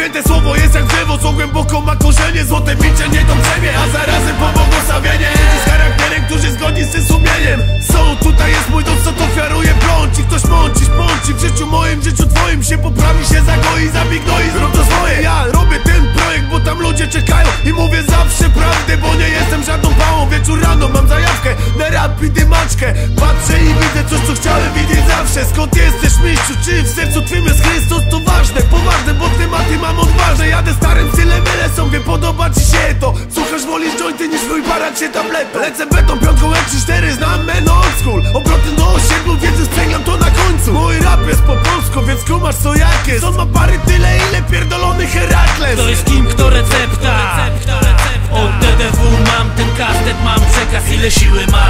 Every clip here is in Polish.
Święte słowo jest jak drzewo, co głęboko ma korzenie Złote bicie nie to brzemię, a zarazem pobłogosławienie Ludzi z charakterem, którzy zgodni z tym sumieniem. Są, tutaj jest mój dom, co to ofiaruje pląci Ktoś mąci, szpąci, w życiu moim, w życiu twoim Się poprawi, się zagoi, zabignoi, zrób to swoje. Ja robię ten projekt, bo tam ludzie czekają. I mówię zawsze prawdę, bo nie jestem żadną pałą. Wieczór rano mam zajawkę na rap i dymaczkę Patrzę i widzę coś, co chciałem widzieć zawsze. Skąd jesteś, mistrzu, czy w sercu twym jest Chrystus? Jadę starym stylem, byle są, wie podoba ci się to. Słuchasz, wolisz jointy niż wyparać się tabletą. Lecę betą, piątką, jak 3-4, znam meno old school. Obroty do osiedlu, wiedzy sprzęgam to na końcu. Mój rap jest po polsku, więc kumasz co jak jest. On ma pary tyle, ile pierdolony Herakles. To jest kim, kto recepta? Od DDW mam ten kastet, mam przekaz Ile siły ma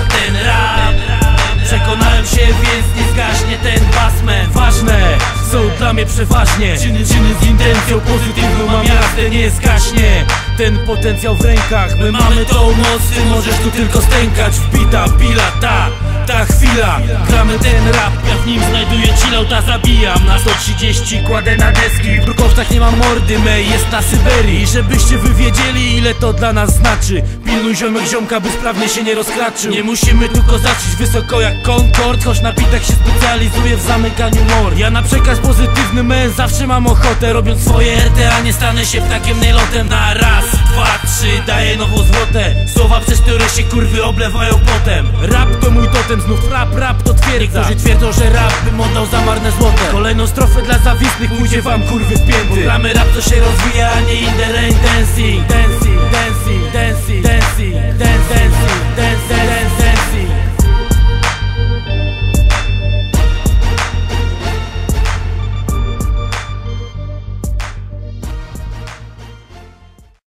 mnie przeważnie. Czyny, czyny z intencją pozytywną mam jasne, nie zgaśnie Ten potencjał w rękach, my mamy tą moc Ty możesz tu tylko stękać, wbita pila, ta ta chwila. Gramy ten rap, ja w nim znajduję chillouta Zabijam. Na 130, kładę na deski. W brukowcach nie ma mordy mej, jest na Syberii. Żebyście wy wiedzieli ile to dla nas znaczy? Pilnuj ziomek ziomka, by sprawnie się nie rozkraczył. Nie musimy tu kozaczyć wysoko jak Concord Choć na bitach się specjalizuję w zamykaniu mor. Ja na przekaz pozytywny men zawsze mam ochotę Robiąc swoje RTA nie stanę się ptakiem najlotem. Na raz, dwa, trzy daję nową złotę Słowa przez które się kurwy oblewają potem. Rap to mój totem, znów rap, rap to twierdza. Niektórzy twierdzą, że rap bym oddał za marne złote. Kolejną strofę dla zawistnych pójdzie wam kurwy w pięty. Gramy rap to się rozwija, a nie in the